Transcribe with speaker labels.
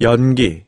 Speaker 1: 연기